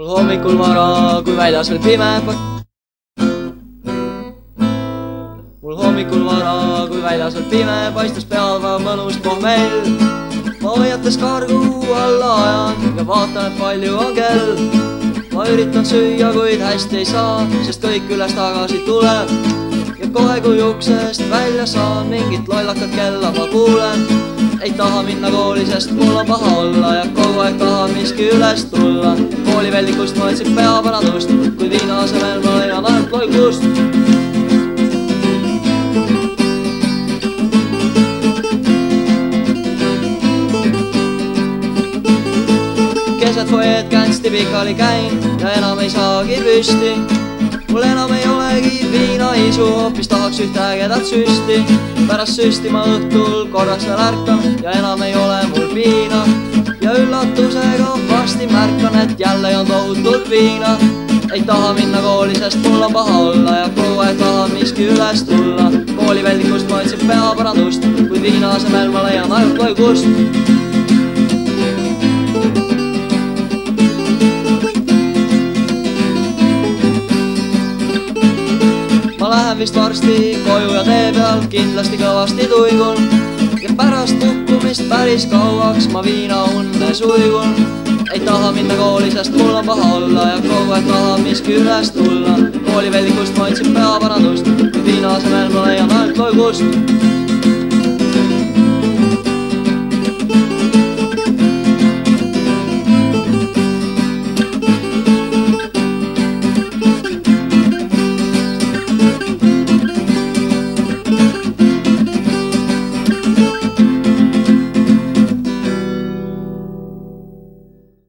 mul hommikul vara, kui väljas veel pime. mul hommikul vara, kui väljas veel pime, paistis peava mõnus pohmell. ma hoiates kargu alla ajan ja vaatan, et palju on kell. ma üritan süüa, kuid hästi ei saa, sest kõik üles tagasi tuleb. ja kohe, kui uksest välja saan, mingit lollakat kella ma kuulen ei taha minna kooli, sest mul on paha olla ja kogu aeg tahan miski üles tulla. koolivellikust ma otsin peaparandust, kuid viina asemel ma leian ainult loikust. keset fueed känsti pikali käin ja enam ei saagi püsti mul enam ei olegi viinaisu, hoopis tahaks ühte ägedat süsti. pärast süsti ma õhtul korraks veel ärkan ja enam ei ole mul piina. Ja üllatusega varsti märkan, et jälle on tohutult viina. ei taha minna kooli, sest mul on paha olla ja kogu aeg tahan miski üles tulla. koolivellikust ma otsin peaparandust, kuid viina asemel ma leian ainult loikust lähen vist varsti koju ja tee peal kindlasti kõvasti tuigun pärast kukkumist päris kauaks ma viinaunne suigun. ei taha minna kooli, sest mul on paha olla ja kogu aeg tahan miski üles tulla. koolivellikust ma otsin peaparandust, viina asemel ma leian ainult loigust